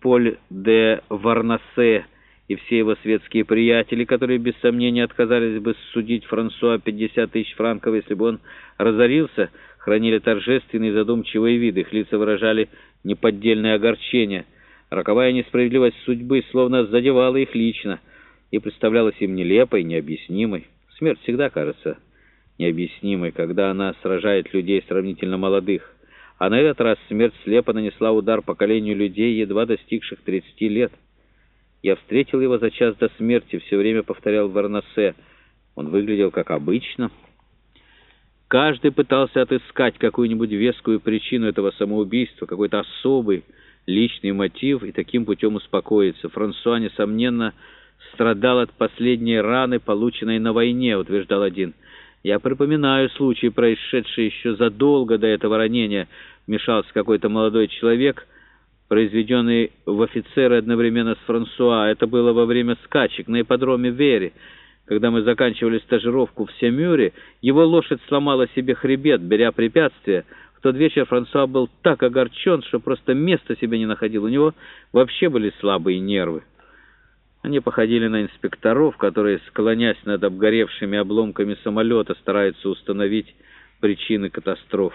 Поль де Варнасе и все его светские приятели, которые без сомнения отказались бы судить Франсуа 50 тысяч франков, если бы он разорился, хранили торжественные задумчивые виды, их лица выражали неподдельное огорчение. Роковая несправедливость судьбы словно задевала их лично и представлялась им нелепой, необъяснимой. Смерть всегда кажется необъяснимой, когда она сражает людей сравнительно молодых. А на этот раз смерть слепо нанесла удар поколению людей, едва достигших 30 лет. Я встретил его за час до смерти, все время повторял Варнасе. Он выглядел как обычно. Каждый пытался отыскать какую-нибудь вескую причину этого самоубийства, какой-то особый личный мотив и таким путем успокоиться. Франсуа, несомненно, страдал от последней раны, полученной на войне, утверждал один. Я припоминаю случай, происшедший еще задолго до этого ранения. Вмешался какой-то молодой человек — произведенный в офицеры одновременно с Франсуа. Это было во время скачек на ипподроме Вери. Когда мы заканчивали стажировку в Семюре, его лошадь сломала себе хребет, беря препятствие. В тот вечер Франсуа был так огорчен, что просто места себе не находил. У него вообще были слабые нервы. Они походили на инспекторов, которые, склонясь над обгоревшими обломками самолета, стараются установить причины катастроф.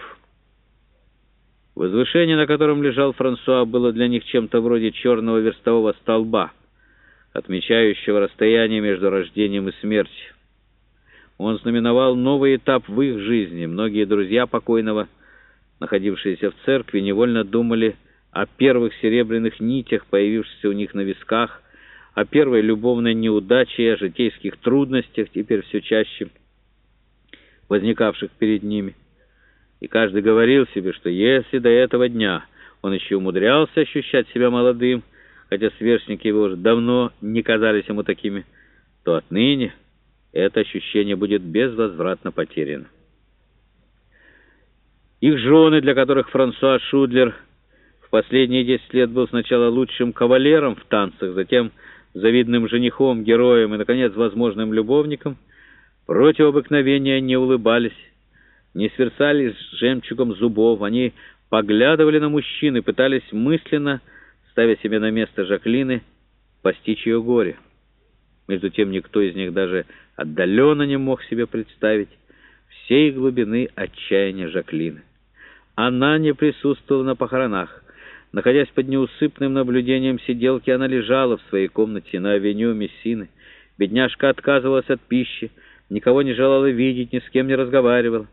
Возвышение, на котором лежал Франсуа, было для них чем-то вроде черного верстового столба, отмечающего расстояние между рождением и смертью. Он знаменовал новый этап в их жизни. Многие друзья покойного, находившиеся в церкви, невольно думали о первых серебряных нитях, появившихся у них на висках, о первой любовной неудаче и о житейских трудностях, теперь все чаще возникавших перед ними и каждый говорил себе, что если до этого дня он еще умудрялся ощущать себя молодым, хотя сверстники его уже давно не казались ему такими, то отныне это ощущение будет безвозвратно потеряно. Их жены, для которых Франсуа Шудлер в последние десять лет был сначала лучшим кавалером в танцах, затем завидным женихом, героем и, наконец, возможным любовником, против обыкновения не улыбались, не сверцали с жемчугом зубов, они поглядывали на мужчин и пытались мысленно, ставя себе на место Жаклины, постичь ее горе. Между тем никто из них даже отдаленно не мог себе представить всей глубины отчаяния Жаклины. Она не присутствовала на похоронах. Находясь под неусыпным наблюдением сиделки, она лежала в своей комнате на авеню Мессины. Бедняжка отказывалась от пищи, никого не желала видеть, ни с кем не разговаривала.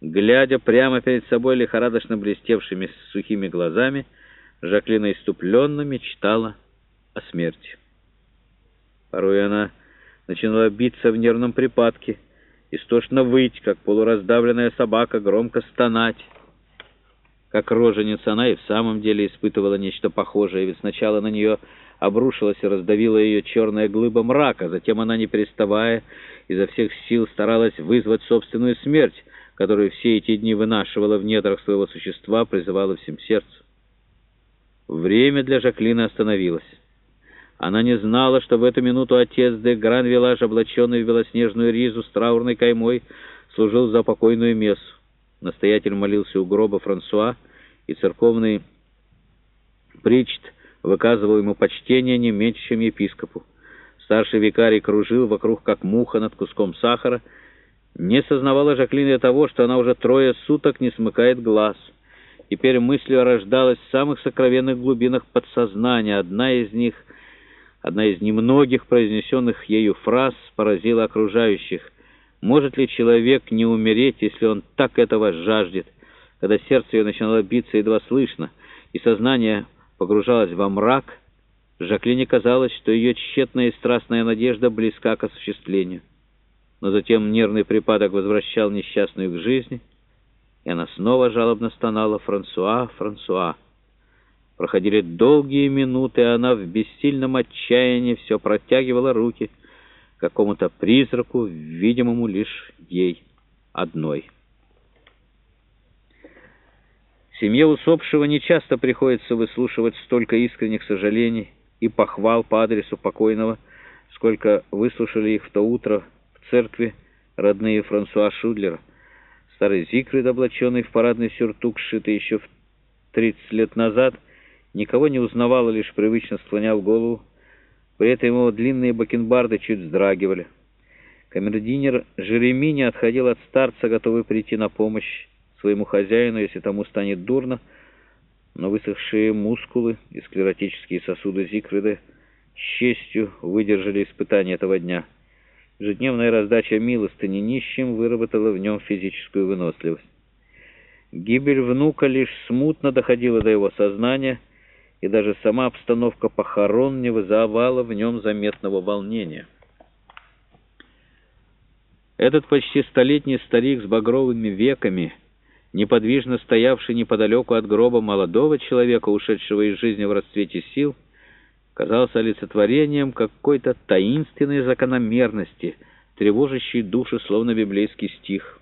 Глядя прямо перед собой лихорадочно блестевшими сухими глазами, Жаклина иступленно мечтала о смерти. Порой она начинала биться в нервном припадке, истошно выть, как полураздавленная собака, громко стонать. Как роженица она и в самом деле испытывала нечто похожее, ведь сначала на нее обрушилась и раздавила ее черная глыба мрака, затем она, не переставая, изо всех сил старалась вызвать собственную смерть, которую все эти дни вынашивала в недрах своего существа, призывала всем сердцем. Время для Жаклины остановилось. Она не знала, что в эту минуту отец де Гран-Вилаж, облаченный в белоснежную ризу с траурной каймой, служил за покойную мессу. Настоятель молился у гроба Франсуа, и церковный причт выказывал ему почтение не меньше, чем епископу. Старший викарий кружил вокруг, как муха над куском сахара, не сознавала Жаклина того, что она уже трое суток не смыкает глаз. Теперь мыслью рождалась в самых сокровенных глубинах подсознания. Одна из них, одна из немногих произнесенных ею фраз поразила окружающих. Может ли человек не умереть, если он так этого жаждет? Когда сердце ее начинало биться едва слышно, и сознание погружалось во мрак, Жаклине казалось, что ее тщетная и страстная надежда близка к осуществлению но затем нервный припадок возвращал несчастную к жизни, и она снова жалобно стонала «Франсуа, Франсуа». Проходили долгие минуты, и она в бессильном отчаянии все протягивала руки какому-то призраку, видимому лишь ей одной. Семье усопшего нечасто приходится выслушивать столько искренних сожалений и похвал по адресу покойного, сколько выслушали их в то утро, церкви родные Франсуа Шудлера. Старый Зигфрид, облаченный в парадный сюртук, сшитый еще в 30 лет назад, никого не узнавал лишь привычно склонял голову. При этом его длинные бакенбарды чуть вздрагивали. Камердинер Жереми не отходил от старца, готовый прийти на помощь своему хозяину, если тому станет дурно, но высохшие мускулы и склеротические сосуды Зигфрида с честью выдержали испытания этого дня. Ежедневная раздача милостыни нищим выработала в нем физическую выносливость. Гибель внука лишь смутно доходила до его сознания, и даже сама обстановка похорон не вызывала в нем заметного волнения. Этот почти столетний старик с багровыми веками, неподвижно стоявший неподалеку от гроба молодого человека, ушедшего из жизни в расцвете сил, казался олицетворением какой-то таинственной закономерности, тревожащей души, словно библейский стих —